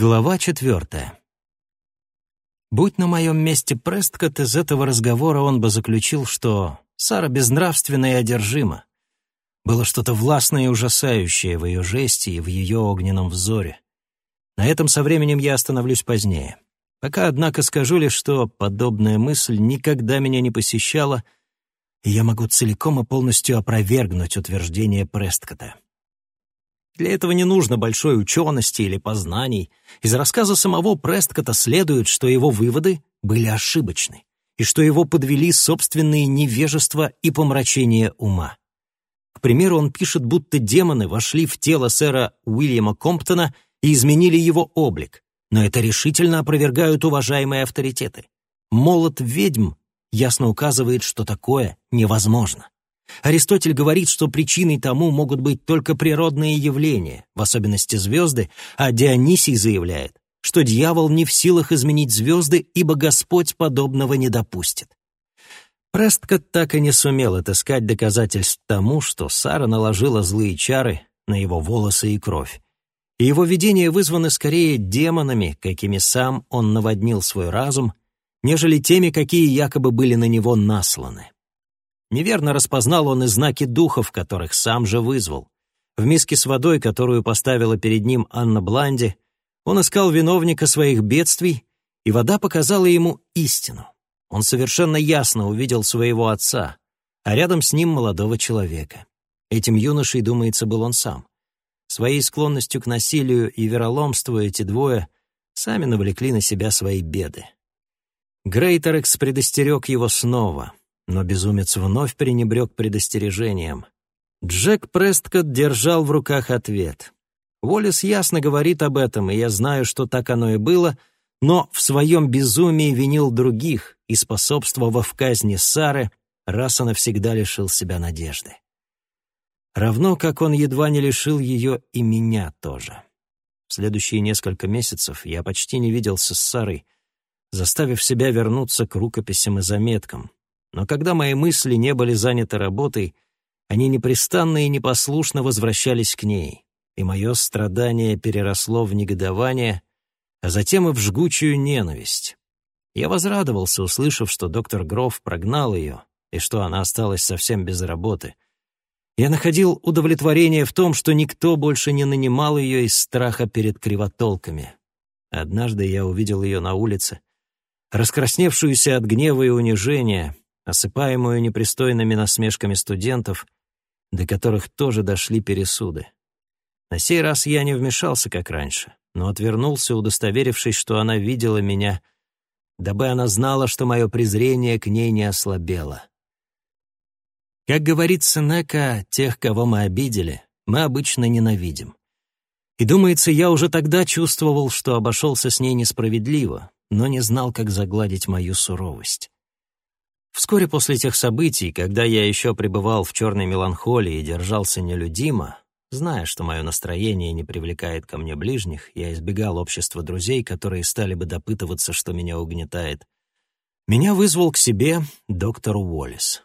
Глава четвертая. Будь на моем месте Престкот, из этого разговора он бы заключил, что Сара безнравственна и одержима. Было что-то властное и ужасающее в ее жесте и в ее огненном взоре. На этом со временем я остановлюсь позднее. Пока, однако, скажу лишь, что подобная мысль никогда меня не посещала, и я могу целиком и полностью опровергнуть утверждение Престкота. Для этого не нужно большой учености или познаний. Из рассказа самого Престкота следует, что его выводы были ошибочны, и что его подвели собственные невежества и помрачение ума. К примеру, он пишет, будто демоны вошли в тело сэра Уильяма Комптона и изменили его облик, но это решительно опровергают уважаемые авторитеты. Молот ведьм ясно указывает, что такое невозможно. Аристотель говорит, что причиной тому могут быть только природные явления, в особенности звезды, а Дионисий заявляет, что дьявол не в силах изменить звезды, ибо Господь подобного не допустит. Престкот так и не сумел отыскать доказательств тому, что Сара наложила злые чары на его волосы и кровь. И его видения вызваны скорее демонами, какими сам он наводнил свой разум, нежели теми, какие якобы были на него насланы. Неверно распознал он и знаки духов, которых сам же вызвал. В миске с водой, которую поставила перед ним Анна Бланди, он искал виновника своих бедствий, и вода показала ему истину. Он совершенно ясно увидел своего отца, а рядом с ним молодого человека. Этим юношей, думается, был он сам. Своей склонностью к насилию и вероломству эти двое сами навлекли на себя свои беды. Грейтерекс предостерег его снова. Но безумец вновь пренебрег предостережением. Джек Престкот держал в руках ответ. Уоллес ясно говорит об этом, и я знаю, что так оно и было, но в своем безумии винил других и, способствовав казни Сары, раз и навсегда лишил себя надежды. Равно как он едва не лишил ее и меня тоже. В следующие несколько месяцев я почти не виделся с Сарой, заставив себя вернуться к рукописям и заметкам, но когда мои мысли не были заняты работой, они непрестанно и непослушно возвращались к ней, и мое страдание переросло в негодование, а затем и в жгучую ненависть. Я возрадовался, услышав, что доктор Гроф прогнал ее, и что она осталась совсем без работы. Я находил удовлетворение в том, что никто больше не нанимал ее из страха перед кривотолками. Однажды я увидел ее на улице, раскрасневшуюся от гнева и унижения, осыпаемую непристойными насмешками студентов, до которых тоже дошли пересуды. На сей раз я не вмешался, как раньше, но отвернулся, удостоверившись, что она видела меня, дабы она знала, что мое презрение к ней не ослабело. Как говорит Сенека, тех, кого мы обидели, мы обычно ненавидим. И, думается, я уже тогда чувствовал, что обошелся с ней несправедливо, но не знал, как загладить мою суровость. Вскоре после тех событий, когда я еще пребывал в черной меланхолии и держался нелюдимо, зная, что мое настроение не привлекает ко мне ближних, я избегал общества друзей, которые стали бы допытываться, что меня угнетает. Меня вызвал к себе доктор Уоллес.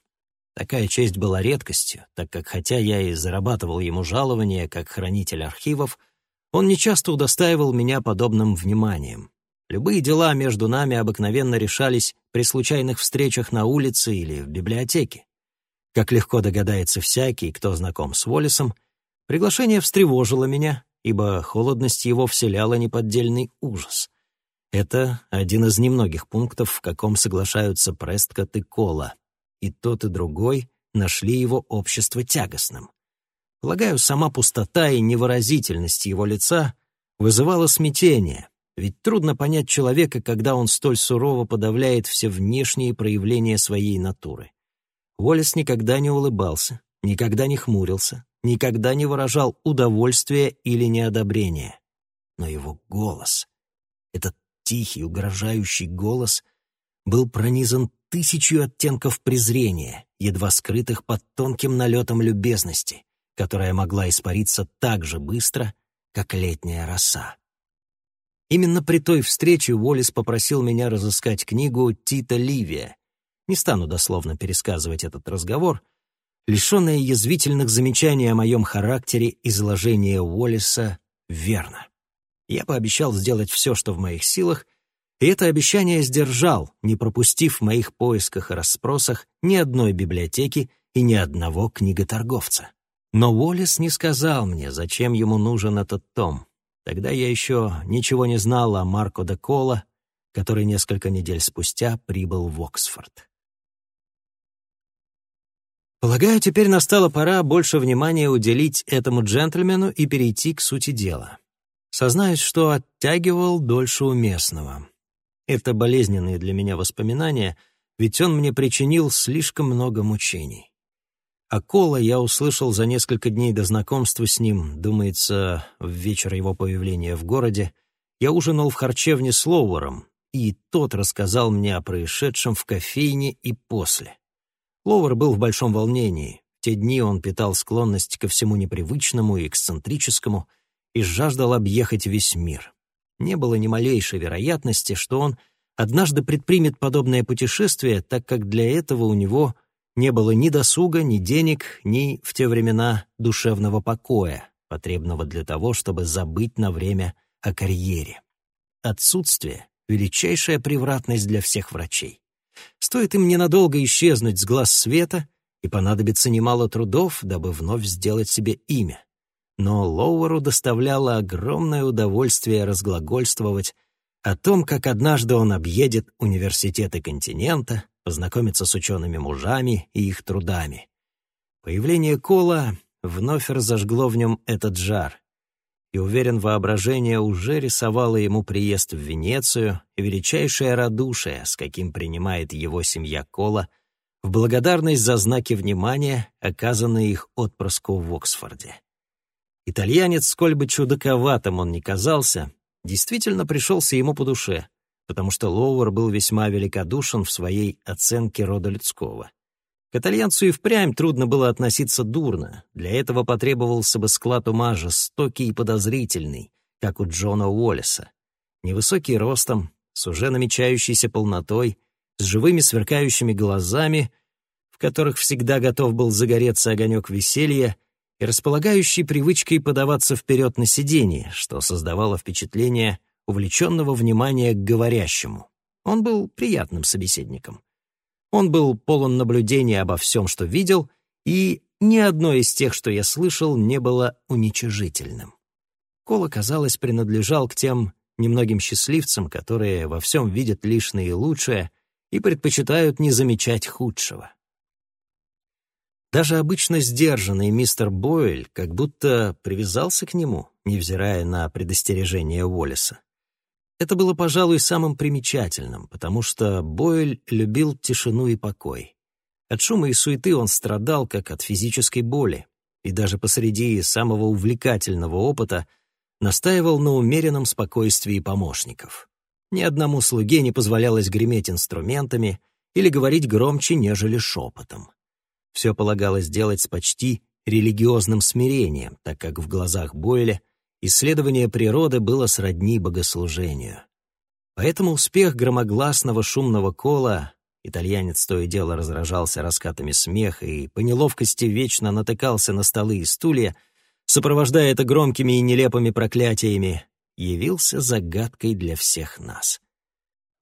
Такая честь была редкостью, так как хотя я и зарабатывал ему жалование как хранитель архивов, он нечасто удостаивал меня подобным вниманием. Любые дела между нами обыкновенно решались при случайных встречах на улице или в библиотеке. Как легко догадается всякий, кто знаком с Воллесом, приглашение встревожило меня, ибо холодность его вселяла неподдельный ужас. Это один из немногих пунктов, в каком соглашаются Престкот и Кола. И тот, и другой нашли его общество тягостным. Полагаю, сама пустота и невыразительность его лица вызывала смятение, ведь трудно понять человека, когда он столь сурово подавляет все внешние проявления своей натуры. Уоллес никогда не улыбался, никогда не хмурился, никогда не выражал удовольствия или неодобрения. Но его голос, этот тихий, угрожающий голос, был пронизан тысячью оттенков презрения, едва скрытых под тонким налетом любезности, которая могла испариться так же быстро, как летняя роса. Именно при той встрече Уоллес попросил меня разыскать книгу Тита Ливия. Не стану дословно пересказывать этот разговор. Лишенное язвительных замечаний о моем характере, изложение Уоллеса верно. Я пообещал сделать все, что в моих силах, и это обещание сдержал, не пропустив в моих поисках и расспросах ни одной библиотеки и ни одного книготорговца. Но Уоллес не сказал мне, зачем ему нужен этот том. Тогда я еще ничего не знал о Марко де Кола, который несколько недель спустя прибыл в Оксфорд. Полагаю, теперь настала пора больше внимания уделить этому джентльмену и перейти к сути дела. Сознаюсь, что оттягивал дольше уместного. Это болезненные для меня воспоминания, ведь он мне причинил слишком много мучений. А Кола я услышал за несколько дней до знакомства с ним, думается, в вечер его появления в городе. Я ужинал в харчевне с Лоуэром, и тот рассказал мне о происшедшем в кофейне и после. Лоуэр был в большом волнении. В те дни он питал склонность ко всему непривычному и эксцентрическому и жаждал объехать весь мир не было ни малейшей вероятности, что он однажды предпримет подобное путешествие, так как для этого у него не было ни досуга, ни денег, ни, в те времена, душевного покоя, потребного для того, чтобы забыть на время о карьере. Отсутствие — величайшая превратность для всех врачей. Стоит им ненадолго исчезнуть с глаз света, и понадобится немало трудов, дабы вновь сделать себе имя но Лоуэру доставляло огромное удовольствие разглагольствовать о том, как однажды он объедет университеты континента, познакомится с учеными мужами и их трудами. Появление Кола вновь разожгло в нем этот жар, и, уверен, воображение уже рисовало ему приезд в Венецию и величайшее радушие, с каким принимает его семья Кола, в благодарность за знаки внимания, оказанные их отпрыску в Оксфорде. Итальянец, сколь бы чудаковатым он ни казался, действительно пришелся ему по душе, потому что Лоуэр был весьма великодушен в своей оценке рода людского. К итальянцу и впрямь трудно было относиться дурно, для этого потребовался бы склад ума жестокий и подозрительный, как у Джона Уоллеса. Невысокий ростом, с уже намечающейся полнотой, с живыми сверкающими глазами, в которых всегда готов был загореться огонек веселья, и располагающий привычкой подаваться вперед на сиденье, что создавало впечатление увлеченного внимания к говорящему. Он был приятным собеседником. Он был полон наблюдения обо всем, что видел, и ни одно из тех, что я слышал, не было уничижительным. Кола, казалось, принадлежал к тем немногим счастливцам, которые во всем видят лишь наилучшее и предпочитают не замечать худшего. Даже обычно сдержанный мистер Бойль как будто привязался к нему, невзирая на предостережение Уоллеса. Это было, пожалуй, самым примечательным, потому что Бойль любил тишину и покой. От шума и суеты он страдал, как от физической боли, и даже посреди самого увлекательного опыта настаивал на умеренном спокойствии помощников. Ни одному слуге не позволялось греметь инструментами или говорить громче, нежели шепотом. Все полагалось делать с почти религиозным смирением, так как в глазах Бойля исследование природы было сродни богослужению. Поэтому успех громогласного шумного кола Итальянец то и дело разражался раскатами смеха и по неловкости вечно натыкался на столы и стулья, сопровождая это громкими и нелепыми проклятиями, явился загадкой для всех нас.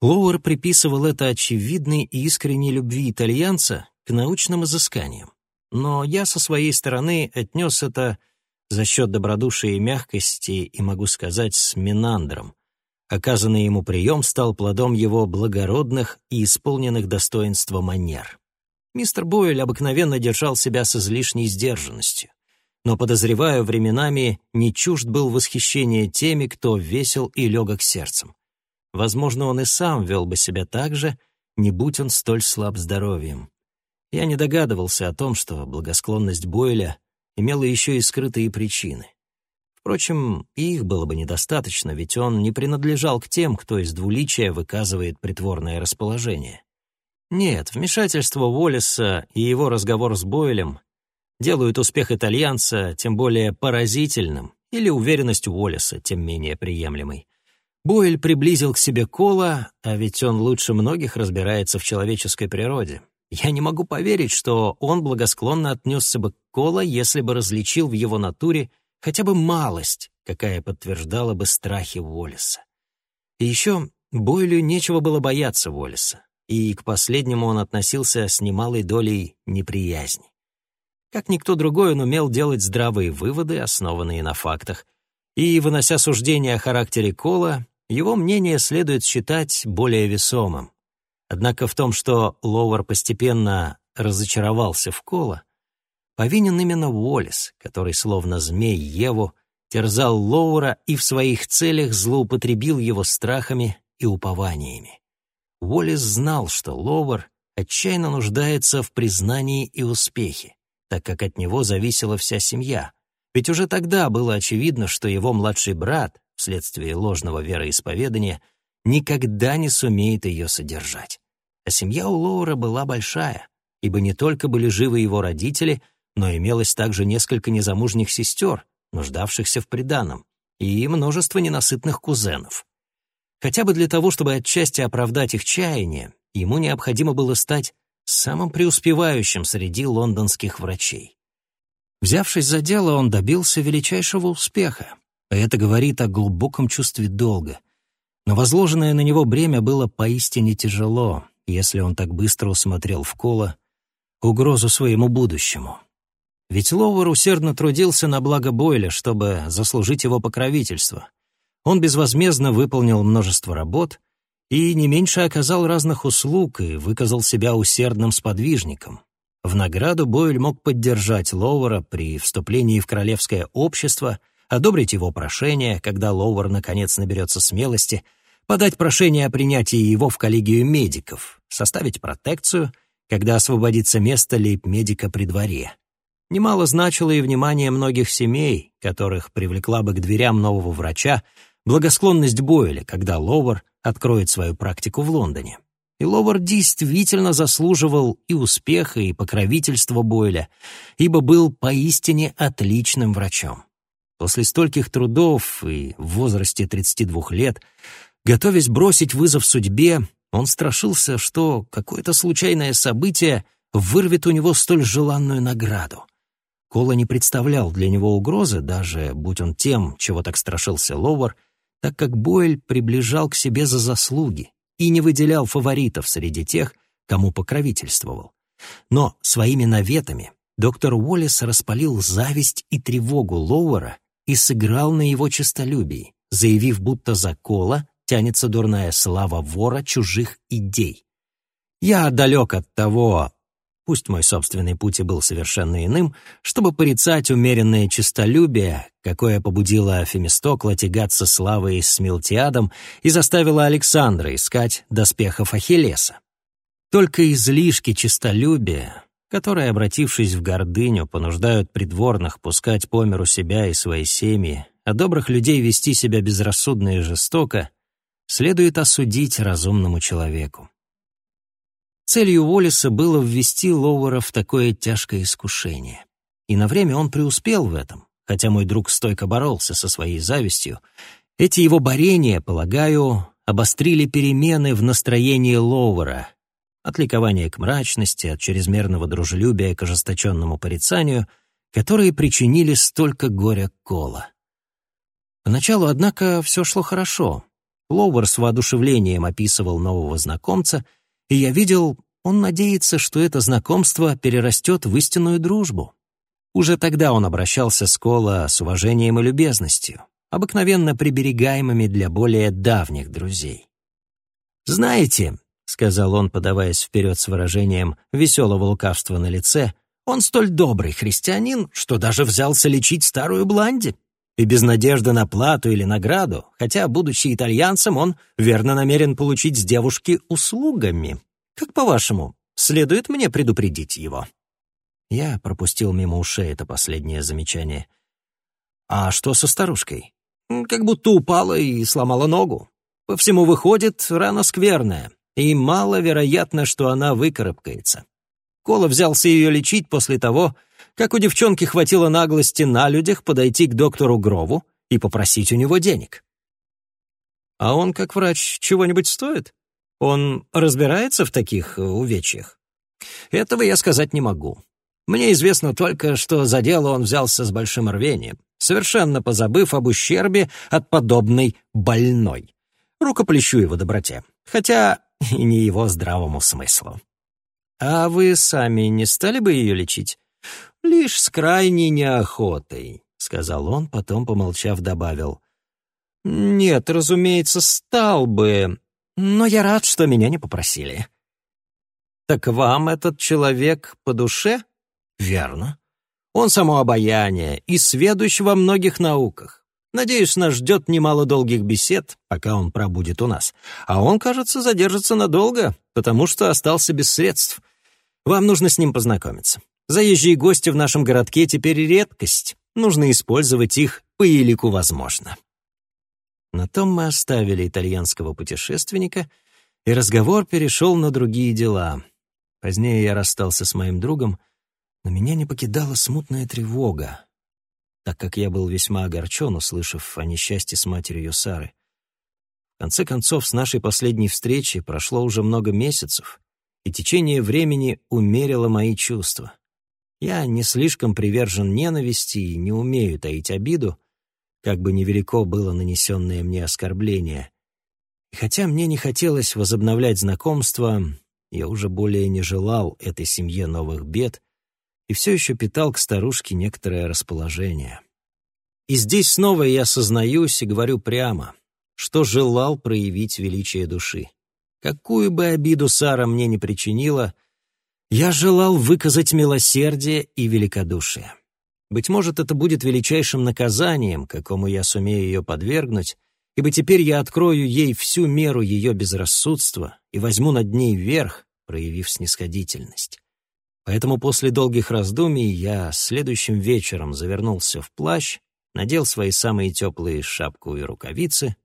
Лоуэр приписывал это очевидной и искренней любви итальянца к научным изысканиям. Но я со своей стороны отнес это за счет добродушия и мягкости, и, могу сказать, с Минандром. Оказанный ему прием стал плодом его благородных и исполненных достоинства манер. Мистер Бойль обыкновенно держал себя с излишней сдержанностью, но, подозреваю, временами не чужд был восхищения теми, кто весел и легок сердцем. Возможно, он и сам вел бы себя так же, не будь он столь слаб здоровьем. Я не догадывался о том, что благосклонность Бойля имела еще и скрытые причины. Впрочем, их было бы недостаточно, ведь он не принадлежал к тем, кто из двуличия выказывает притворное расположение. Нет, вмешательство Уоллеса и его разговор с Бойлем делают успех итальянца тем более поразительным, или уверенность Уоллеса тем менее приемлемой. Бойль приблизил к себе Кола, а ведь он лучше многих разбирается в человеческой природе. Я не могу поверить, что он благосклонно отнесся бы к Кола, если бы различил в его натуре хотя бы малость какая подтверждала бы страхи Уоллеса. И еще Бойлю нечего было бояться Уоллеса, и к последнему он относился с немалой долей неприязни. Как никто другой, он умел делать здравые выводы, основанные на фактах, и, вынося суждение о характере Кола, его мнение следует считать более весомым. Однако в том, что Лоуэр постепенно разочаровался в Кола, повинен именно Уоллес, который, словно змей Еву, терзал Лоура и в своих целях злоупотребил его страхами и упованиями. Уоллес знал, что Лоуэр отчаянно нуждается в признании и успехе, так как от него зависела вся семья. Ведь уже тогда было очевидно, что его младший брат, вследствие ложного вероисповедания, никогда не сумеет ее содержать. А семья у Лоура была большая, ибо не только были живы его родители, но имелось также несколько незамужних сестер, нуждавшихся в приданом, и множество ненасытных кузенов. Хотя бы для того, чтобы отчасти оправдать их чаяние, ему необходимо было стать самым преуспевающим среди лондонских врачей. Взявшись за дело, он добился величайшего успеха. Это говорит о глубоком чувстве долга. Но возложенное на него бремя было поистине тяжело, если он так быстро усмотрел в Кола угрозу своему будущему. Ведь Лоуэр усердно трудился на благо Бойля, чтобы заслужить его покровительство. Он безвозмездно выполнил множество работ и не меньше оказал разных услуг и выказал себя усердным сподвижником. В награду Бойль мог поддержать Лоуэра при вступлении в королевское общество, одобрить его прошение, когда Лоуэр наконец наберется смелости, подать прошение о принятии его в коллегию медиков, составить протекцию, когда освободится место лейб-медика при дворе. Немало значило и внимание многих семей, которых привлекла бы к дверям нового врача благосклонность Бойля, когда Ловар откроет свою практику в Лондоне. И Ловар действительно заслуживал и успеха, и покровительства Бойля, ибо был поистине отличным врачом. После стольких трудов и в возрасте 32 лет, готовясь бросить вызов судьбе, он страшился, что какое-то случайное событие вырвет у него столь желанную награду. Кола не представлял для него угрозы, даже будь он тем, чего так страшился Ловар, так как Бойль приближал к себе за заслуги и не выделял фаворитов среди тех, кому покровительствовал. Но своими наветами доктор Уоллес распалил зависть и тревогу Лоуэра и сыграл на его честолюбии, заявив, будто за Кола тянется дурная слава вора чужих идей. «Я далек от того, пусть мой собственный путь и был совершенно иным, чтобы порицать умеренное честолюбие, какое побудило Фемистокла тягаться славой с Милтиадом и заставило Александра искать доспехов Ахиллеса. Только излишки честолюбия, которые, обратившись в гордыню, понуждают придворных пускать по миру себя и свои семьи, а добрых людей вести себя безрассудно и жестоко, следует осудить разумному человеку. Целью Уоллеса было ввести Лоуэра в такое тяжкое искушение. И на время он преуспел в этом, хотя мой друг стойко боролся со своей завистью. Эти его борения, полагаю, обострили перемены в настроении Лоуэра, от ликования к мрачности, от чрезмерного дружелюбия к ожесточенному порицанию, которые причинили столько горя Кола. Поначалу, однако, все шло хорошо. Лоуэр с воодушевлением описывал нового знакомца — и я видел, он надеется, что это знакомство перерастет в истинную дружбу. Уже тогда он обращался с Кола с уважением и любезностью, обыкновенно приберегаемыми для более давних друзей. «Знаете», — сказал он, подаваясь вперед с выражением веселого лукавства на лице, «он столь добрый христианин, что даже взялся лечить старую Бланди. И без надежды на плату или награду, хотя, будучи итальянцем, он верно намерен получить с девушки услугами. Как по-вашему, следует мне предупредить его?» Я пропустил мимо ушей это последнее замечание. «А что со старушкой?» «Как будто упала и сломала ногу. По всему выходит, рана скверная, и маловероятно, что она выкарабкается. Кола взялся ее лечить после того, как у девчонки хватило наглости на людях подойти к доктору Грову и попросить у него денег. А он, как врач, чего-нибудь стоит? Он разбирается в таких э, увечьях? Этого я сказать не могу. Мне известно только, что за дело он взялся с большим рвением, совершенно позабыв об ущербе от подобной больной. Рукоплещу его доброте, хотя и не его здравому смыслу. «А вы сами не стали бы ее лечить?» «Лишь с крайней неохотой», — сказал он, потом, помолчав, добавил. «Нет, разумеется, стал бы, но я рад, что меня не попросили». «Так вам этот человек по душе?» «Верно. Он само обаяние и сведущ во многих науках. Надеюсь, нас ждет немало долгих бесед, пока он пробудет у нас. А он, кажется, задержится надолго, потому что остался без средств. Вам нужно с ним познакомиться. Заезжие гости в нашем городке теперь редкость. Нужно использовать их по елику возможно. На том мы оставили итальянского путешественника, и разговор перешел на другие дела. Позднее я расстался с моим другом, но меня не покидала смутная тревога, так как я был весьма огорчен, услышав о несчастье с матерью Сары. В конце концов, с нашей последней встречи прошло уже много месяцев, и течение времени умерило мои чувства. Я не слишком привержен ненависти и не умею таить обиду, как бы невелико было нанесенное мне оскорбление. И хотя мне не хотелось возобновлять знакомство, я уже более не желал этой семье новых бед и все еще питал к старушке некоторое расположение. И здесь снова я сознаюсь и говорю прямо, что желал проявить величие души. Какую бы обиду Сара мне не причинила, я желал выказать милосердие и великодушие. Быть может, это будет величайшим наказанием, какому я сумею ее подвергнуть, ибо теперь я открою ей всю меру ее безрассудства и возьму над ней верх, проявив снисходительность. Поэтому после долгих раздумий я следующим вечером завернулся в плащ, надел свои самые теплые шапку и рукавицы.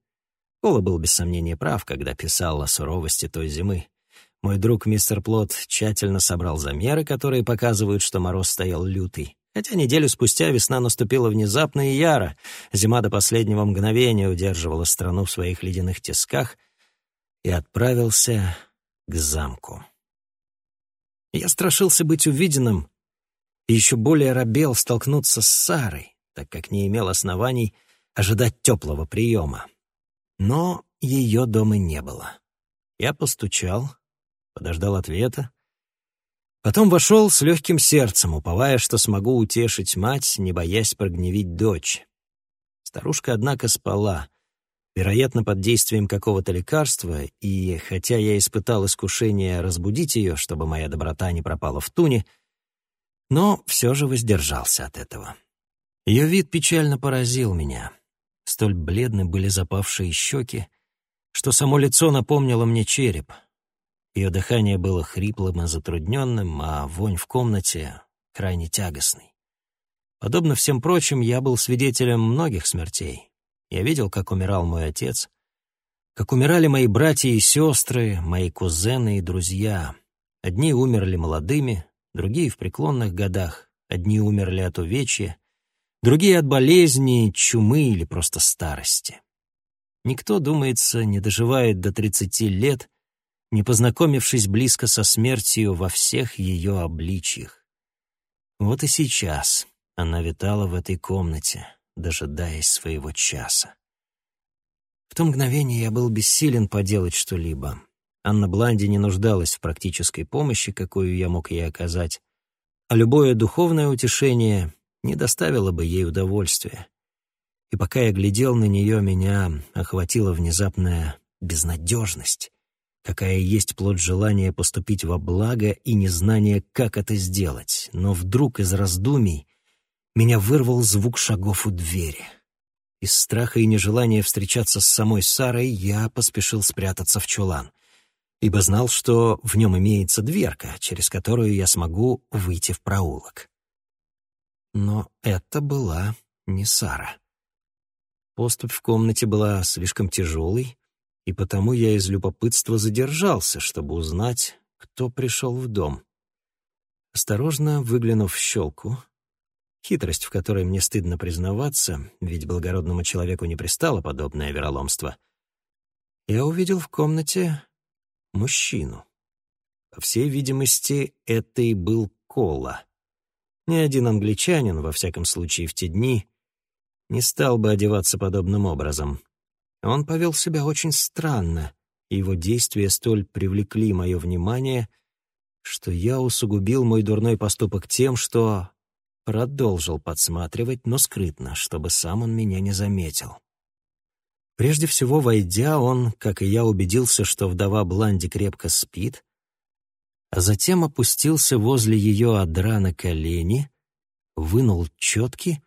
Кола был без сомнения прав, когда писал о суровости той зимы. Мой друг мистер Плот тщательно собрал замеры, которые показывают, что мороз стоял лютый. Хотя неделю спустя весна наступила внезапно и яро, зима до последнего мгновения удерживала страну в своих ледяных тисках и отправился к замку. Я страшился быть увиденным и еще более робел столкнуться с Сарой, так как не имел оснований ожидать теплого приема. Но ее дома не было. Я постучал, подождал ответа, Потом вошел с легким сердцем, уповая, что смогу утешить мать, не боясь прогневить дочь. Старушка, однако, спала, вероятно, под действием какого-то лекарства, и, хотя я испытал искушение разбудить ее, чтобы моя доброта не пропала в туне, но все же воздержался от этого. Ее вид печально поразил меня. Столь бледны были запавшие щеки, что само лицо напомнило мне череп — ее дыхание было хриплым и затрудненным, а вонь в комнате крайне тягостной. Подобно всем прочим, я был свидетелем многих смертей. Я видел, как умирал мой отец, как умирали мои братья и сестры, мои кузены и друзья. Одни умерли молодыми, другие в преклонных годах, одни умерли от увечья, другие от болезни, чумы или просто старости. Никто, думается, не доживает до 30 лет, не познакомившись близко со смертью во всех ее обличьях. Вот и сейчас она витала в этой комнате, дожидаясь своего часа. В то мгновение я был бессилен поделать что-либо. Анна Бланди не нуждалась в практической помощи, какую я мог ей оказать, а любое духовное утешение не доставило бы ей удовольствия. И пока я глядел на нее, меня охватила внезапная безнадежность какая есть плод желания поступить во благо и незнание, как это сделать. Но вдруг из раздумий меня вырвал звук шагов у двери. Из страха и нежелания встречаться с самой Сарой я поспешил спрятаться в чулан, ибо знал, что в нем имеется дверка, через которую я смогу выйти в проулок. Но это была не Сара. Поступь в комнате была слишком тяжелой, и потому я из любопытства задержался, чтобы узнать, кто пришел в дом. Осторожно выглянув в щелку, хитрость, в которой мне стыдно признаваться, ведь благородному человеку не пристало подобное вероломство, я увидел в комнате мужчину. По всей видимости, это и был Кола. Ни один англичанин, во всяком случае в те дни, не стал бы одеваться подобным образом. Он повел себя очень странно, и его действия столь привлекли мое внимание, что я усугубил мой дурной поступок тем, что продолжил подсматривать, но скрытно, чтобы сам он меня не заметил. Прежде всего, войдя, он, как и я, убедился, что вдова Бланди крепко спит, а затем опустился возле ее одра на колени, вынул четки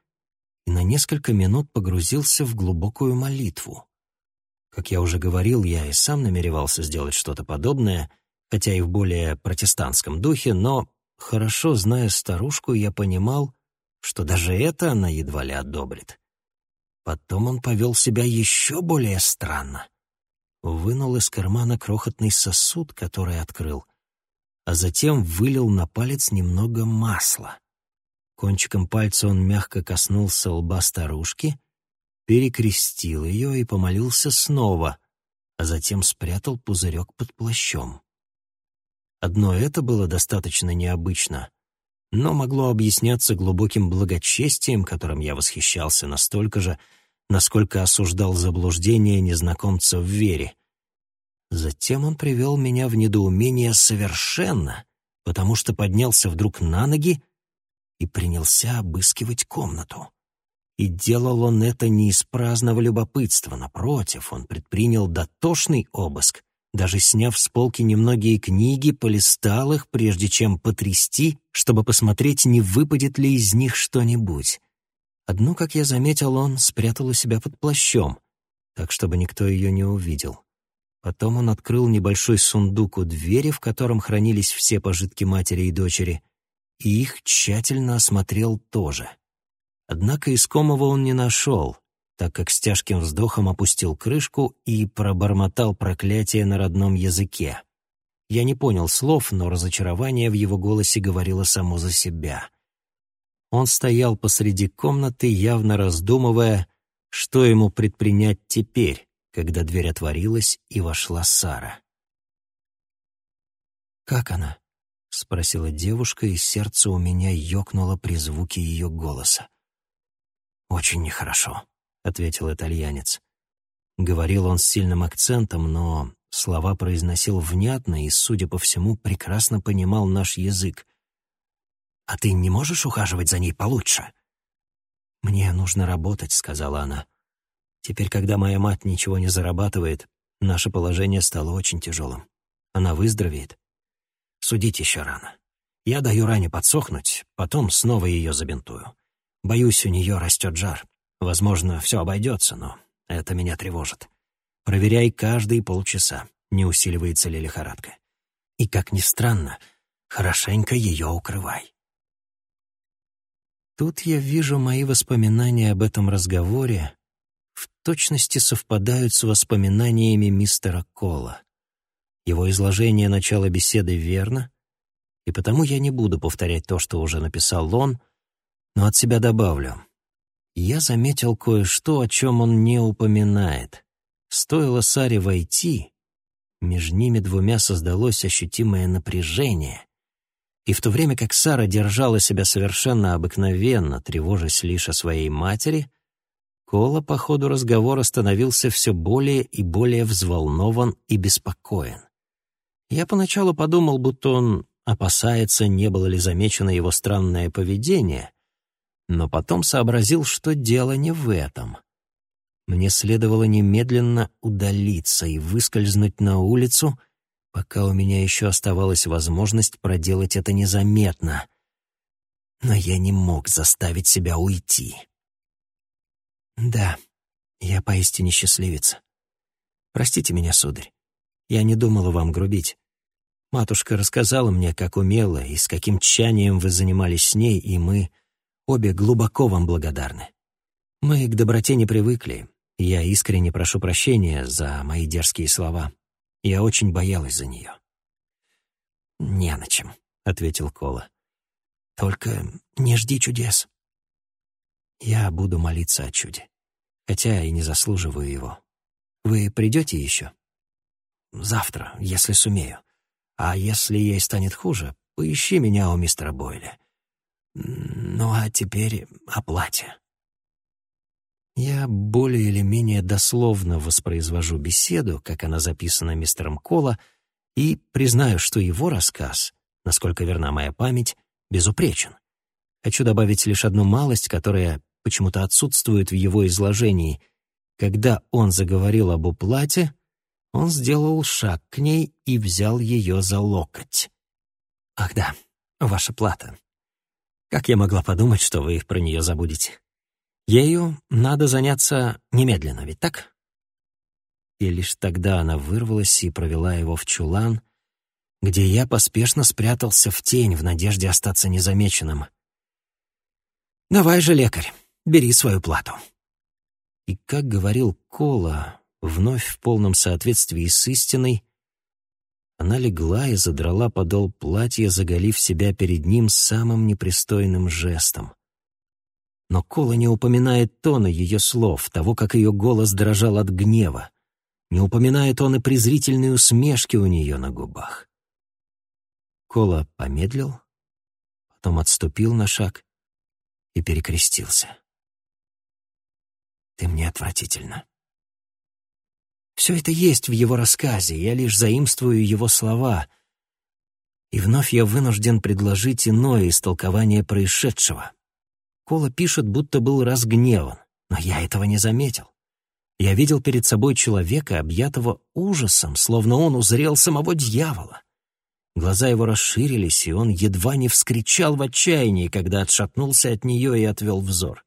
и на несколько минут погрузился в глубокую молитву. Как я уже говорил, я и сам намеревался сделать что-то подобное, хотя и в более протестантском духе, но, хорошо зная старушку, я понимал, что даже это она едва ли одобрит. Потом он повел себя еще более странно. Вынул из кармана крохотный сосуд, который открыл, а затем вылил на палец немного масла. Кончиком пальца он мягко коснулся лба старушки, перекрестил ее и помолился снова, а затем спрятал пузырек под плащом. Одно это было достаточно необычно, но могло объясняться глубоким благочестием, которым я восхищался настолько же, насколько осуждал заблуждение незнакомца в вере. Затем он привел меня в недоумение совершенно, потому что поднялся вдруг на ноги и принялся обыскивать комнату. И делал он это не из праздного любопытства, напротив, он предпринял дотошный обыск, даже сняв с полки немногие книги, полистал их, прежде чем потрясти, чтобы посмотреть, не выпадет ли из них что-нибудь. Одну, как я заметил, он спрятал у себя под плащом, так, чтобы никто ее не увидел. Потом он открыл небольшой сундук у двери, в котором хранились все пожитки матери и дочери, и их тщательно осмотрел тоже. Однако искомого он не нашел, так как с тяжким вздохом опустил крышку и пробормотал проклятие на родном языке. Я не понял слов, но разочарование в его голосе говорило само за себя — он стоял посреди комнаты, явно раздумывая, что ему предпринять теперь, когда дверь отворилась и вошла Сара. «Как она?» — спросила девушка, и сердце у меня ёкнуло при звуке ее голоса. «Очень нехорошо», — ответил итальянец. Говорил он с сильным акцентом, но слова произносил внятно и, судя по всему, прекрасно понимал наш язык. «А ты не можешь ухаживать за ней получше?» «Мне нужно работать», — сказала она. «Теперь, когда моя мать ничего не зарабатывает, наше положение стало очень тяжелым. Она выздоровеет. Судить еще рано. Я даю ране подсохнуть, потом снова ее забинтую. Боюсь, у нее растет жар. Возможно, все обойдется, но это меня тревожит. Проверяй каждые полчаса, не усиливается ли лихорадка. И, как ни странно, хорошенько ее укрывай. Тут я вижу мои воспоминания об этом разговоре в точности совпадают с воспоминаниями мистера Кола. Его изложение начала беседы верно, и потому я не буду повторять то, что уже написал он, но от себя добавлю. Я заметил кое-что, о чем он не упоминает. Стоило Саре войти, между ними двумя создалось ощутимое напряжение, и в то время как Сара держала себя совершенно обыкновенно, тревожась лишь о своей матери, Кола по ходу разговора становился все более и более взволнован и беспокоен. Я поначалу подумал, будто он опасается, не было ли замечено его странное поведение, но потом сообразил, что дело не в этом. Мне следовало немедленно удалиться и выскользнуть на улицу — пока у меня еще оставалась возможность проделать это незаметно. Но я не мог заставить себя уйти. Да, я поистине счастливец. Простите меня, сударь. Я не думала вам грубить. Матушка рассказала мне, как умело и с каким тщанием вы занимались с ней, и мы обе глубоко вам благодарны. Мы к доброте не привыкли, я искренне прошу прощения за мои дерзкие слова. Я очень боялась за нее. «Не на чем», — ответил Кола. «Только не жди чудес. Я буду молиться о чуде, хотя и не заслуживаю его. Вы придете еще?» «Завтра, если сумею. А если ей станет хуже, поищи меня у мистера Бойля. Ну а теперь о плате». Я более или менее дословно воспроизвожу беседу, как она записана мистером Кола, и признаю, что его рассказ, насколько верна моя память, безупречен. Хочу добавить лишь одну малость, которая почему-то отсутствует в его изложении. Когда он заговорил об уплате, он сделал шаг к ней и взял ее за локоть. «Ах да, ваша плата. Как я могла подумать, что вы про нее забудете? Ею надо заняться немедленно, ведь так?» И лишь тогда она вырвалась и провела его в чулан, где я поспешно спрятался в тень в надежде остаться незамеченным. «Давай же, лекарь, бери свою плату». И, как говорил Кола, вновь в полном соответствии с истиной, она легла и задрала подол платья, заголив себя перед ним самым непристойным жестом. Но Кола не упоминает тона ее слов, того, как ее голос дрожал от гнева. Не упоминает он и презрительной усмешки у нее на губах. Кола помедлил, потом отступил на шаг и перекрестился. «Ты мне отвратительно», все это есть в его рассказе, я лишь заимствую его слова. И вновь я вынужден предложить иное истолкование происшедшего. Кола пишет, будто был разгневан, но я этого не заметил. Я видел перед собой человека, объятого ужасом, словно он узрел самого дьявола. Глаза его расширились, и он едва не вскричал в отчаянии, когда отшатнулся от нее и отвел взор.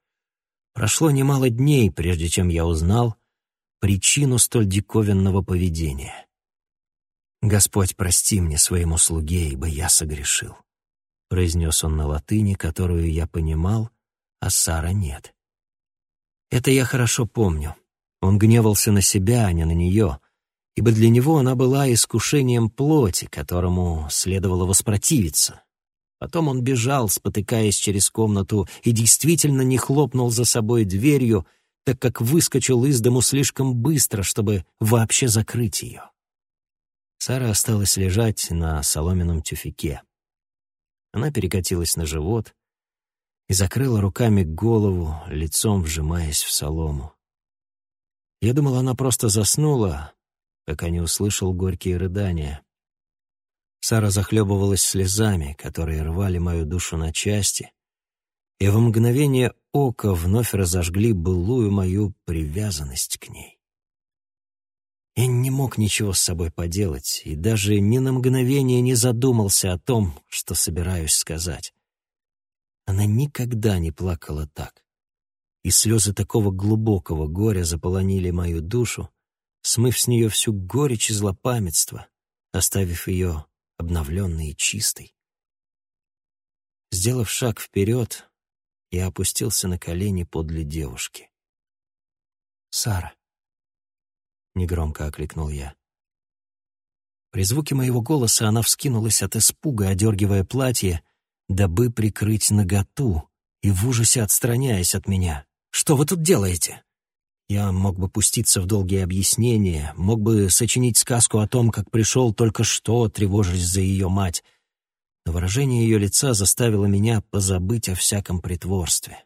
Прошло немало дней, прежде чем я узнал, причину столь диковинного поведения. «Господь, прости мне своему слуге, ибо я согрешил», — произнес он на латыни, которую я понимал, а Сара нет. Это я хорошо помню. Он гневался на себя, а не на нее, ибо для него она была искушением плоти, которому следовало воспротивиться. Потом он бежал, спотыкаясь через комнату, и действительно не хлопнул за собой дверью, так как выскочил из дому слишком быстро, чтобы вообще закрыть ее. Сара осталась лежать на соломенном тюфике. Она перекатилась на живот и закрыла руками голову, лицом вжимаясь в солому. Я думал, она просто заснула, пока не услышал горькие рыдания. Сара захлебывалась слезами, которые рвали мою душу на части, и в мгновение ока вновь разожгли былую мою привязанность к ней. Я не мог ничего с собой поделать и даже ни на мгновение не задумался о том, что собираюсь сказать. Она никогда не плакала так, и слезы такого глубокого горя заполонили мою душу, смыв с нее всю горечь и злопамятство, оставив ее обновленной и чистой. Сделав шаг вперед, и опустился на колени подле девушки. «Сара!» — негромко окликнул я. При звуке моего голоса она вскинулась от испуга, одергивая платье, дабы прикрыть наготу и в ужасе отстраняясь от меня. «Что вы тут делаете?» Я мог бы пуститься в долгие объяснения, мог бы сочинить сказку о том, как пришел только что, тревожась за ее мать, но выражение ее лица заставило меня позабыть о всяком притворстве.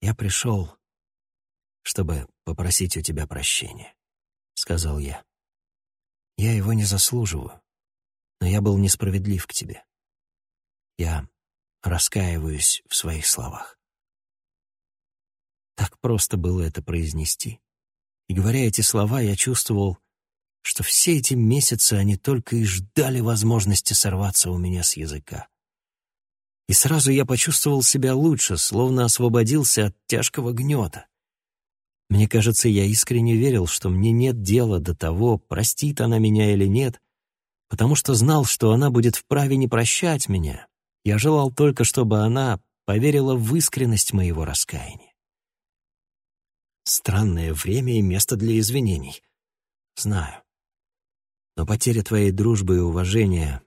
«Я пришел, чтобы попросить у тебя прощения», — сказал я. «Я его не заслуживаю, но я был несправедлив к тебе. Я раскаиваюсь в своих словах». Так просто было это произнести. И говоря эти слова, я чувствовал, что все эти месяцы они только и ждали возможности сорваться у меня с языка. И сразу я почувствовал себя лучше, словно освободился от тяжкого гнета. Мне кажется, я искренне верил, что мне нет дела до того, простит она меня или нет, потому что знал, что она будет вправе не прощать меня. Я желал только, чтобы она поверила в искренность моего раскаяния. Странное время и место для извинений. Знаю. Но потеря твоей дружбы и уважения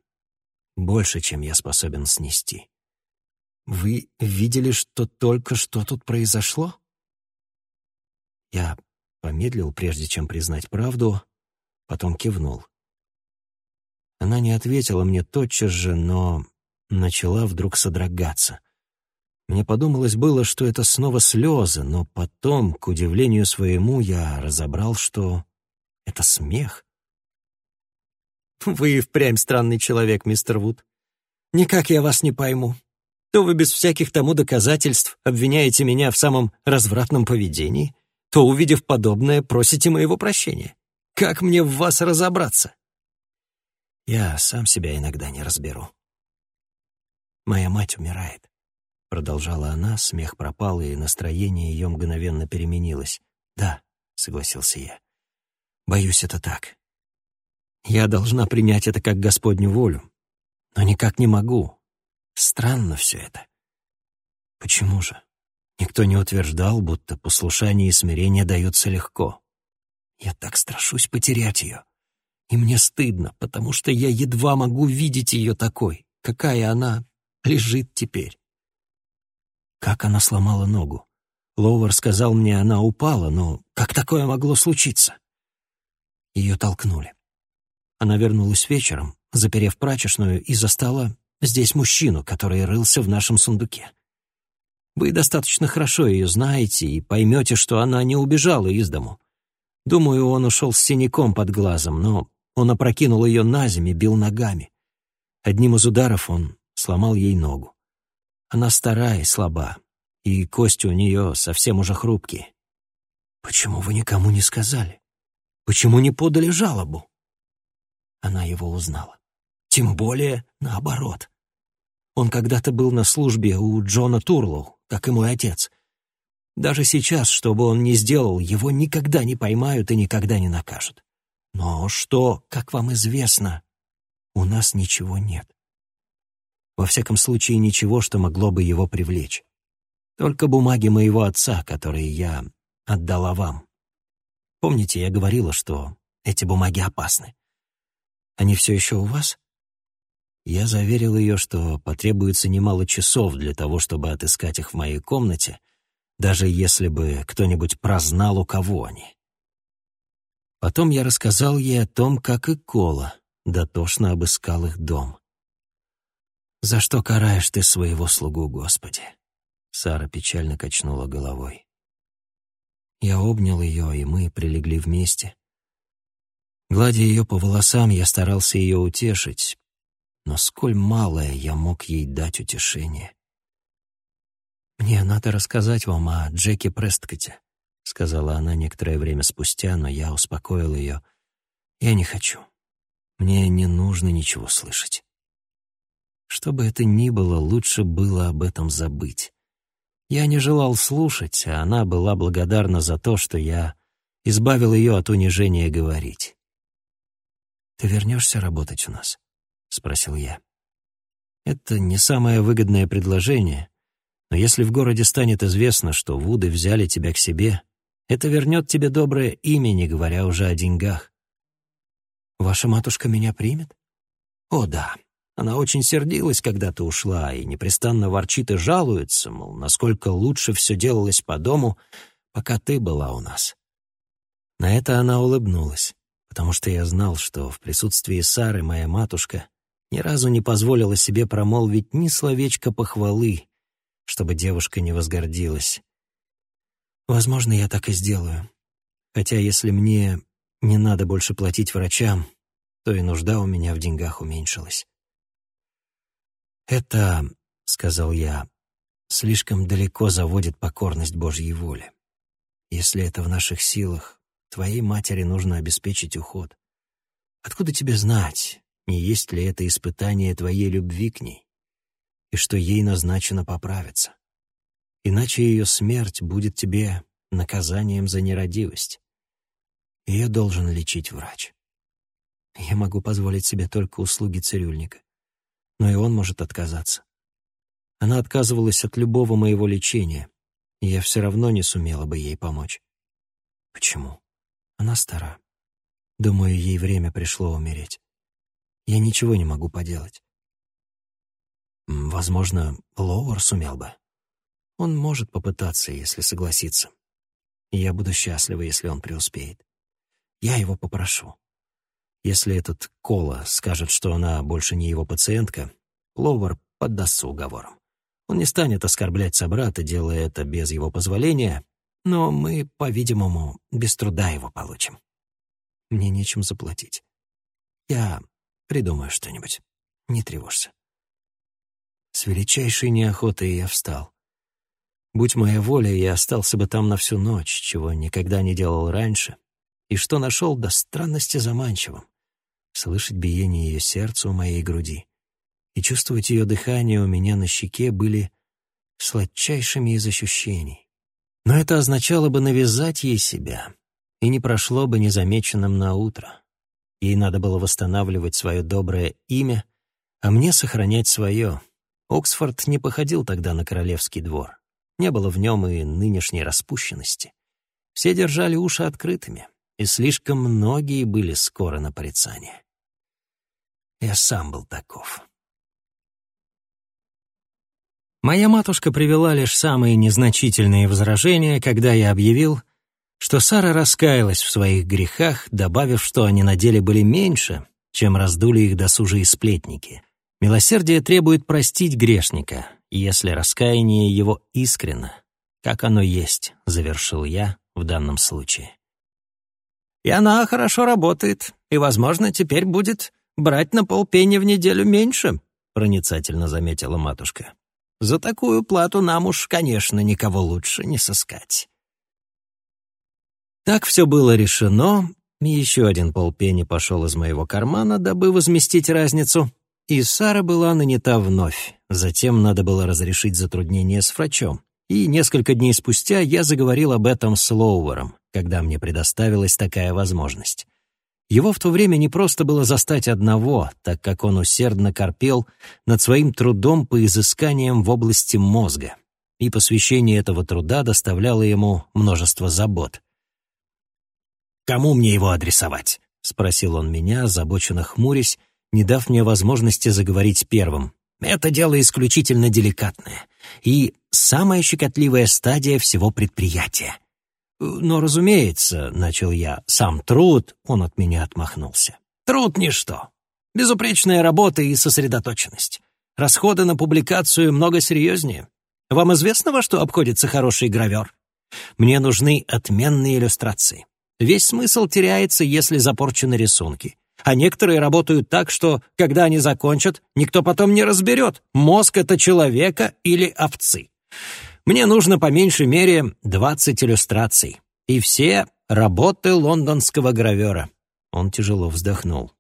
больше, чем я способен снести. Вы видели, что только что тут произошло? Я помедлил, прежде чем признать правду, потом кивнул. Она не ответила мне тотчас же, но начала вдруг содрогаться. Мне подумалось было, что это снова слезы, но потом, к удивлению своему, я разобрал, что это смех. «Вы и впрямь странный человек, мистер Вуд. Никак я вас не пойму. То вы без всяких тому доказательств обвиняете меня в самом развратном поведении, то, увидев подобное, просите моего прощения. Как мне в вас разобраться?» Я сам себя иногда не разберу. Моя мать умирает. Продолжала она, смех пропал, и настроение ее мгновенно переменилось. «Да», — согласился я. «Боюсь, это так. Я должна принять это как Господню волю, но никак не могу. Странно все это. Почему же? Никто не утверждал, будто послушание и смирение даются легко. Я так страшусь потерять ее. И мне стыдно, потому что я едва могу видеть ее такой, какая она лежит теперь. Как она сломала ногу? Лоуэр сказал мне, она упала, но как такое могло случиться? Ее толкнули. Она вернулась вечером, заперев прачечную, и застала здесь мужчину, который рылся в нашем сундуке. Вы достаточно хорошо ее знаете и поймете, что она не убежала из дому. Думаю, он ушел с синяком под глазом, но он опрокинул ее на землю и бил ногами. Одним из ударов он сломал ей ногу. Она старая и слаба, и кости у нее совсем уже хрупкие. Почему вы никому не сказали? Почему не подали жалобу? Она его узнала. Тем более наоборот. Он когда-то был на службе у Джона Турлоу, как и мой отец. Даже сейчас, что бы он ни сделал, его никогда не поймают и никогда не накажут. Но что, как вам известно, у нас ничего нет. Во всяком случае, ничего, что могло бы его привлечь. Только бумаги моего отца, которые я отдала вам. Помните, я говорила, что эти бумаги опасны? Они все еще у вас? Я заверил ее, что потребуется немало часов для того, чтобы отыскать их в моей комнате, даже если бы кто-нибудь прознал, у кого они. Потом я рассказал ей о том, как и Кола дотошно обыскал их дом. «За что караешь ты своего слугу, Господи?» Сара печально качнула головой. Я обнял ее, и мы прилегли вместе. Гладя ее по волосам, я старался ее утешить, но сколь малое я мог ей дать утешение. «Мне надо рассказать вам о Джеке Престкоте», — сказала она некоторое время спустя, но я успокоил ее. «Я не хочу. Мне не нужно ничего слышать». Что бы это ни было, лучше было об этом забыть. Я не желал слушать, а она была благодарна за то, что я избавил ее от унижения говорить. «Ты вернешься работать у нас?» — спросил я. «Это не самое выгодное предложение, но если в городе станет известно, что Вуды взяли тебя к себе, это вернет тебе доброе имя, не говоря уже о деньгах». «Ваша матушка меня примет?» «О, да», она очень сердилась, когда ты ушла, и непрестанно ворчит и жалуется, мол, насколько лучше все делалось по дому, пока ты была у нас. На это она улыбнулась, потому что я знал, что в присутствии Сары моя матушка ни разу не позволила себе промолвить ни словечко похвалы, чтобы девушка не возгордилась. Возможно, я так и сделаю. Хотя если мне не надо больше платить врачам, то и нужда у меня в деньгах уменьшилась. «Это, — сказал я, — слишком далеко заводит покорность Божьей воле. Если это в наших силах, твоей матери нужно обеспечить уход. Откуда тебе знать, не есть ли это испытание твоей любви к ней, и что ей назначено поправиться? Иначе ее смерть будет тебе наказанием за нерадивость. Ее должен лечить врач. Я могу позволить себе только услуги цирюльника но и он может отказаться. Она отказывалась от любого моего лечения, и я все равно не сумела бы ей помочь. Почему? Она стара. Думаю, ей время пришло умереть. Я ничего не могу поделать. Возможно, Лоуэр сумел бы. Он может попытаться, если согласится. И я буду счастлива, если он преуспеет. Я его попрошу. Если этот Кола скажет, что она больше не его пациентка, Ловар поддастся уговорам. Он не станет оскорблять собрата, делая это без его позволения, но мы, по-видимому, без труда его получим. Мне нечем заплатить. Я придумаю что-нибудь. Не тревожься. С величайшей неохотой я встал. Будь моя воля, я остался бы там на всю ночь, чего никогда не делал раньше, и что нашел до странности заманчивым — слышать биение ее сердца у моей груди и чувствовать ее дыхание у меня на щеке были сладчайшими из ощущений. Но это означало бы навязать ей себя, и не прошло бы незамеченным на утро. Ей надо было восстанавливать свое доброе имя, а мне сохранять свое. Оксфорд не походил тогда на королевский двор. Не было в нем и нынешней распущенности. Все держали уши открытыми, и слишком многие были скоро на порицание. Я сам был таков. Моя матушка привела лишь самые незначительные возражения, когда я объявил, что Сара раскаялась в своих грехах, добавив, что они на деле были меньше, чем раздули их досужие сплетники. Милосердие требует простить грешника, если раскаяние его искренно, как оно есть, завершил я в данном случае. И она хорошо работает, и, возможно, теперь будет брать на полпенни в неделю меньше, проницательно заметила матушка. За такую плату нам уж, конечно, никого лучше не сыскать. Так все было решено, еще один полпенни пошел из моего кармана, дабы возместить разницу, и Сара была нанята вновь. Затем надо было разрешить затруднение с врачом. И несколько дней спустя я заговорил об этом с Лоуэром, когда мне предоставилась такая возможность. Его в то время не просто было застать одного, так как он усердно корпел над своим трудом по изысканиям в области мозга, и посвящение этого труда доставляло ему множество забот. «Кому мне его адресовать?» — спросил он меня, озабоченно хмурясь, не дав мне возможности заговорить первым. «Это дело исключительно деликатное и самая щекотливая стадия всего предприятия. «Но, разумеется», — начал я, — «сам труд», — он от меня отмахнулся. «Труд — ничто. Безупречная работа и сосредоточенность. Расходы на публикацию много серьезнее. Вам известно, во что обходится хороший гравер? Мне нужны отменные иллюстрации. Весь смысл теряется, если запорчены рисунки. А некоторые работают так, что, когда они закончат, никто потом не разберет, мозг — это человека или овцы. Мне нужно по меньшей мере 20 иллюстраций. И все работы лондонского гравера. Он тяжело вздохнул.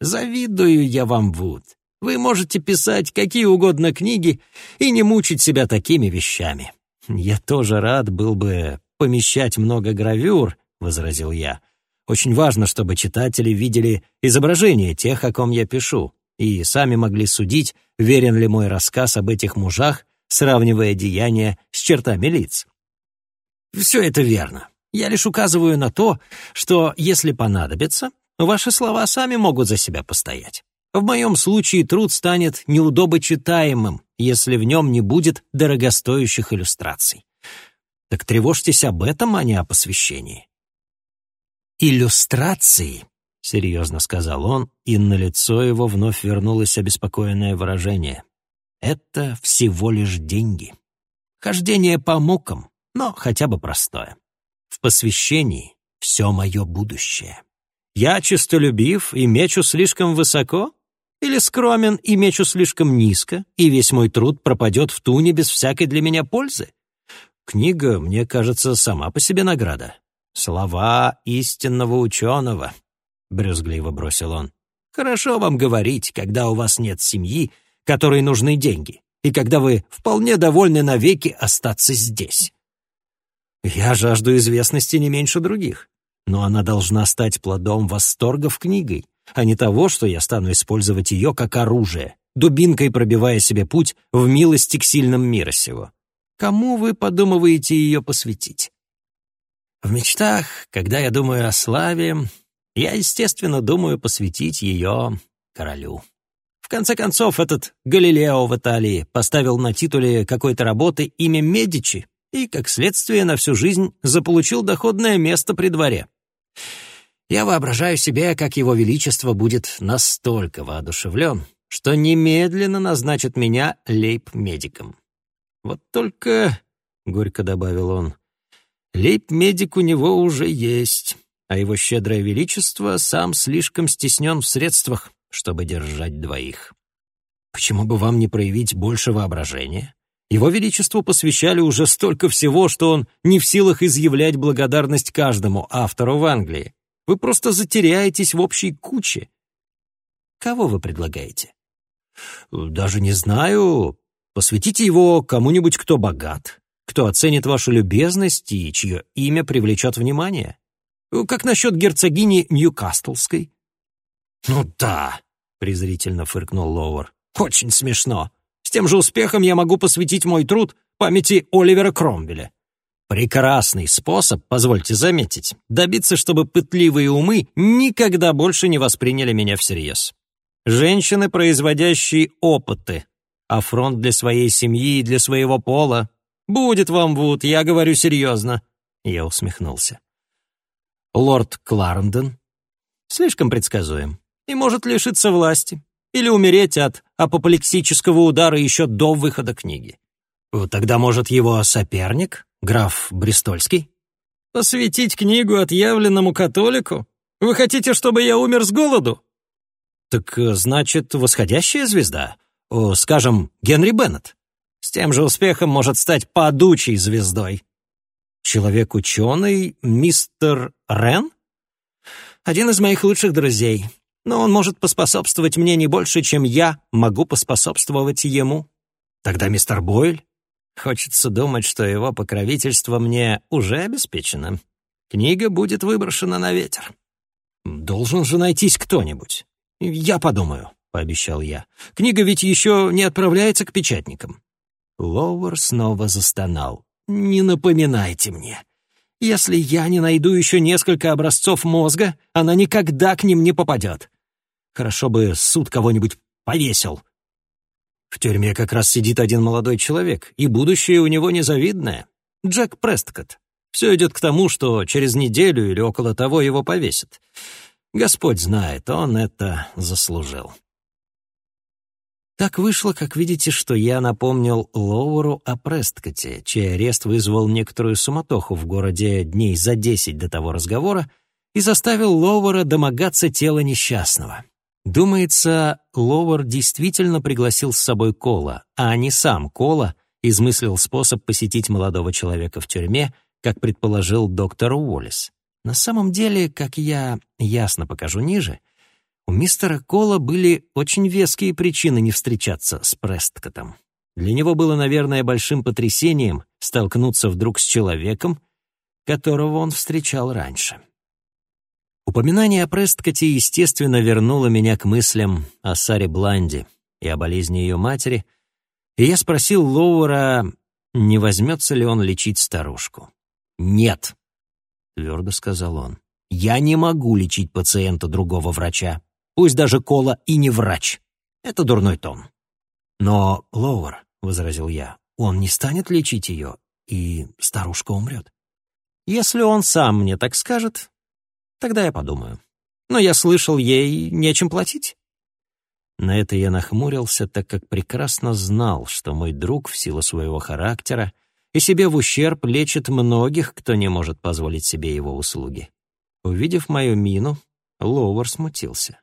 Завидую я вам, Вуд. Вы можете писать какие угодно книги и не мучить себя такими вещами. Я тоже рад был бы помещать много гравюр, возразил я. Очень важно, чтобы читатели видели изображения тех, о ком я пишу, и сами могли судить, верен ли мой рассказ об этих мужах сравнивая деяния с чертами лиц. Все это верно. Я лишь указываю на то, что, если понадобится, ваши слова сами могут за себя постоять. В моем случае труд станет неудобочитаемым, если в нем не будет дорогостоящих иллюстраций. Так тревожьтесь об этом, а не о посвящении. «Иллюстрации», — серьезно сказал он, и на лицо его вновь вернулось обеспокоенное выражение. Это всего лишь деньги. Хождение по мукам, но хотя бы простое. В посвящении все мое будущее. Я честолюбив и мечу слишком высоко? Или скромен и мечу слишком низко, и весь мой труд пропадет в туне без всякой для меня пользы? Книга, мне кажется, сама по себе награда. Слова истинного ученого, — брюзгливо бросил он. Хорошо вам говорить, когда у вас нет семьи которой нужны деньги, и когда вы вполне довольны навеки остаться здесь. Я жажду известности не меньше других, но она должна стать плодом восторгов книгой, а не того, что я стану использовать ее как оружие, дубинкой пробивая себе путь в милости к сильным мира сего. Кому вы подумываете ее посвятить? В мечтах, когда я думаю о славе, я, естественно, думаю посвятить ее королю. В конце концов, этот Галилео в Италии поставил на титуле какой-то работы имя Медичи и, как следствие, на всю жизнь заполучил доходное место при дворе. Я воображаю себе, как его величество будет настолько воодушевлен, что немедленно назначит меня лейб-медиком. Вот только, — горько добавил он, — лейб-медик у него уже есть, а его щедрое величество сам слишком стеснен в средствах, чтобы держать двоих. Почему бы вам не проявить больше воображения? Его Величеству посвящали уже столько всего, что он не в силах изъявлять благодарность каждому автору в Англии. Вы просто затеряетесь в общей куче. Кого вы предлагаете? Даже не знаю. Посвятите его кому-нибудь, кто богат, кто оценит вашу любезность и чье имя привлечет внимание. Как насчет герцогини Ньюкаслской? Ну да, презрительно фыркнул Лоуэр. Очень смешно. С тем же успехом я могу посвятить мой труд памяти Оливера Кромвеля. Прекрасный способ, позвольте заметить, добиться, чтобы пытливые умы никогда больше не восприняли меня всерьез. Женщины, производящие опыты, афронт для своей семьи и для своего пола. Будет вам, Вуд, я говорю серьезно. Я усмехнулся. Лорд Кларендон слишком предсказуем и может лишиться власти или умереть от апоплексического удара еще до выхода книги. Тогда, может, его соперник, граф Бристольский? Посвятить книгу отъявленному католику? Вы хотите, чтобы я умер с голоду? Так э, значит, восходящая звезда? О, скажем, Генри Беннет. С тем же успехом может стать падучей звездой. Человек-ученый, мистер Рен? Один из моих лучших друзей но он может поспособствовать мне не больше, чем я могу поспособствовать ему. Тогда мистер Бойль? Хочется думать, что его покровительство мне уже обеспечено. Книга будет выброшена на ветер. Должен же найтись кто-нибудь. Я подумаю, — пообещал я. Книга ведь еще не отправляется к печатникам. Лоуэр снова застонал. «Не напоминайте мне. Если я не найду еще несколько образцов мозга, она никогда к ним не попадет. Хорошо бы суд кого-нибудь повесил. В тюрьме как раз сидит один молодой человек, и будущее у него незавидное. Джек Престкотт. Все идет к тому, что через неделю или около того его повесят. Господь знает, он это заслужил. Так вышло, как видите, что я напомнил Лоуэру о Престкоте, чей арест вызвал некоторую суматоху в городе дней за десять до того разговора и заставил Лоуэра домогаться тела несчастного. Думается, Ловер действительно пригласил с собой Кола, а не сам Кола измыслил способ посетить молодого человека в тюрьме, как предположил доктор Уоллес. На самом деле, как я ясно покажу ниже, у мистера Кола были очень веские причины не встречаться с Престкотом. Для него было, наверное, большим потрясением столкнуться вдруг с человеком, которого он встречал раньше. Упоминание о Престкоте, естественно, вернуло меня к мыслям о Саре Бланди и о болезни ее матери, и я спросил Лоуэра, не возьмется ли он лечить старушку. «Нет», — твердо сказал он, — «я не могу лечить пациента другого врача, пусть даже Кола и не врач. Это дурной тон». «Но, Лоуэр», — возразил я, — «он не станет лечить ее, и старушка умрет». «Если он сам мне так скажет, Тогда я подумаю. Но я слышал, ей нечем платить. На это я нахмурился, так как прекрасно знал, что мой друг в силу своего характера и себе в ущерб лечит многих, кто не может позволить себе его услуги. Увидев мою мину, Лоуэр смутился.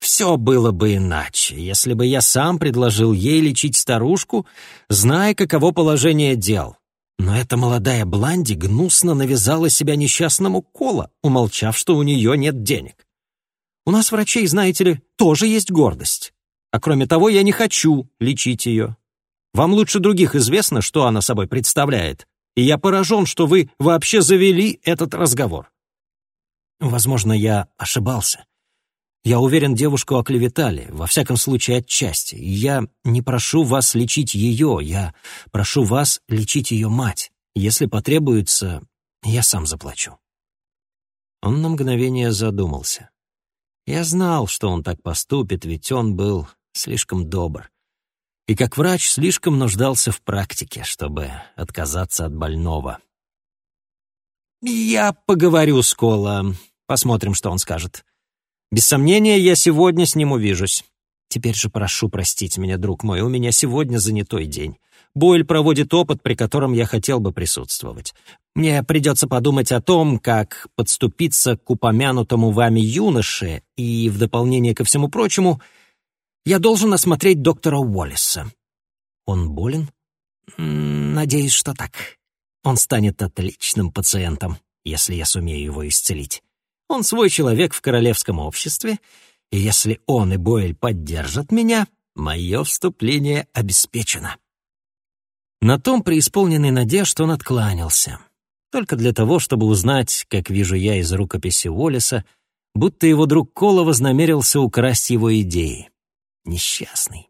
Все было бы иначе, если бы я сам предложил ей лечить старушку, зная, каково положение дел. Но эта молодая Бланди гнусно навязала себя несчастному Кола, умолчав, что у нее нет денег. У нас, врачей, знаете ли, тоже есть гордость. А кроме того, я не хочу лечить ее. Вам лучше других известно, что она собой представляет, и я поражен, что вы вообще завели этот разговор. Возможно, я ошибался. Я уверен, девушку оклеветали, во всяком случае отчасти. Я не прошу вас лечить ее, я прошу вас лечить ее мать. Если потребуется, я сам заплачу». Он на мгновение задумался. Я знал, что он так поступит, ведь он был слишком добр. И как врач слишком нуждался в практике, чтобы отказаться от больного. «Я поговорю с Кола, посмотрим, что он скажет. Без сомнения, я сегодня с ним увижусь. Теперь же прошу простить меня, друг мой, у меня сегодня занятой день. Бойль проводит опыт, при котором я хотел бы присутствовать. Мне придется подумать о том, как подступиться к упомянутому вами юноше, и в дополнение ко всему прочему, я должен осмотреть доктора Уоллиса. Он болен? Надеюсь, что так. Он станет отличным пациентом, если я сумею его исцелить. Он свой человек в королевском обществе, и если он и Бойль поддержат меня, мое вступление обеспечено. На том преисполненный надежд он откланялся. Только для того, чтобы узнать, как вижу я из рукописи Уоллеса, будто его друг Кола вознамерился украсть его идеи. Несчастный.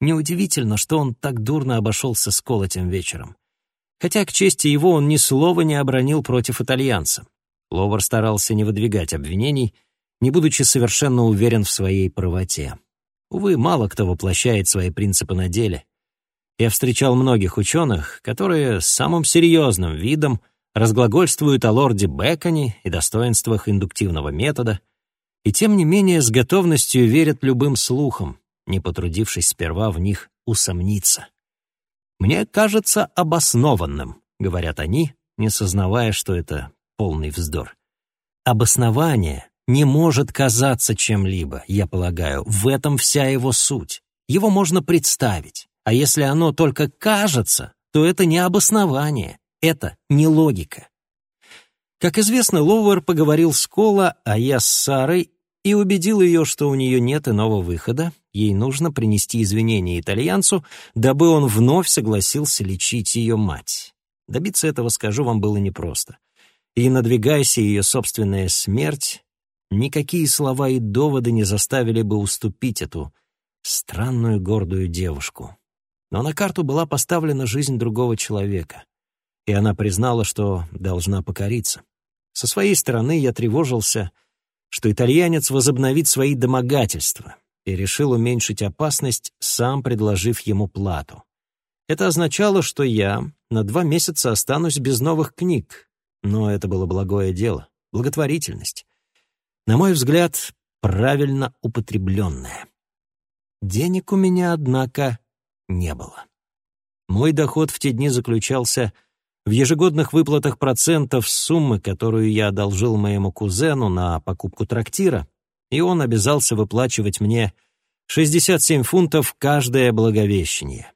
Неудивительно, что он так дурно обошелся с Кола тем вечером. Хотя, к чести его, он ни слова не обронил против итальянца. Ловар старался не выдвигать обвинений, не будучи совершенно уверен в своей правоте. Увы, мало кто воплощает свои принципы на деле. Я встречал многих ученых, которые самым серьезным видом разглагольствуют о лорде Беконе и достоинствах индуктивного метода, и тем не менее с готовностью верят любым слухам, не потрудившись сперва в них усомниться. «Мне кажется обоснованным», — говорят они, не сознавая, что это полный вздор. Обоснование не может казаться чем-либо, я полагаю. В этом вся его суть. Его можно представить. А если оно только кажется, то это не обоснование, это не логика. Как известно, Лоуэр поговорил с Кола, а я с Сарой, и убедил ее, что у нее нет иного выхода, ей нужно принести извинения итальянцу, дабы он вновь согласился лечить ее мать. Добиться этого, скажу вам, было непросто и надвигайся ее собственная смерть, никакие слова и доводы не заставили бы уступить эту странную гордую девушку. Но на карту была поставлена жизнь другого человека, и она признала, что должна покориться. Со своей стороны я тревожился, что итальянец возобновит свои домогательства и решил уменьшить опасность, сам предложив ему плату. Это означало, что я на два месяца останусь без новых книг, но это было благое дело, благотворительность. На мой взгляд, правильно употребленное. Денег у меня, однако, не было. Мой доход в те дни заключался в ежегодных выплатах процентов суммы, которую я одолжил моему кузену на покупку трактира, и он обязался выплачивать мне 67 фунтов каждое благовещение.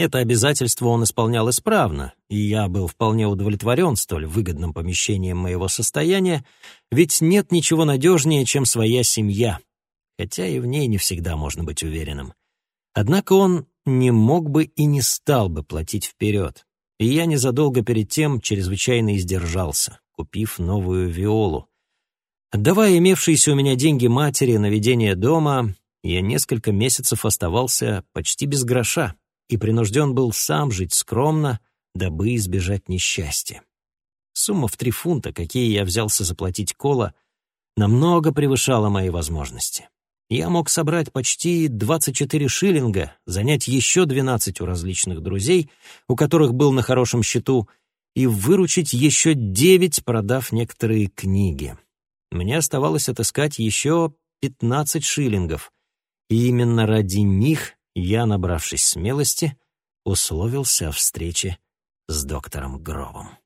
Это обязательство он исполнял исправно, и я был вполне удовлетворен столь выгодным помещением моего состояния, ведь нет ничего надежнее, чем своя семья, хотя и в ней не всегда можно быть уверенным. Однако он не мог бы и не стал бы платить вперед, и я незадолго перед тем чрезвычайно издержался, купив новую виолу. Отдавая имевшиеся у меня деньги матери на ведение дома, я несколько месяцев оставался почти без гроша и принужден был сам жить скромно, дабы избежать несчастья. Сумма в три фунта, какие я взялся заплатить Кола, намного превышала мои возможности. Я мог собрать почти 24 шиллинга, занять еще 12 у различных друзей, у которых был на хорошем счету, и выручить еще 9, продав некоторые книги. Мне оставалось отыскать еще 15 шиллингов, и именно ради них я, набравшись смелости, условился о встрече с доктором Гровом.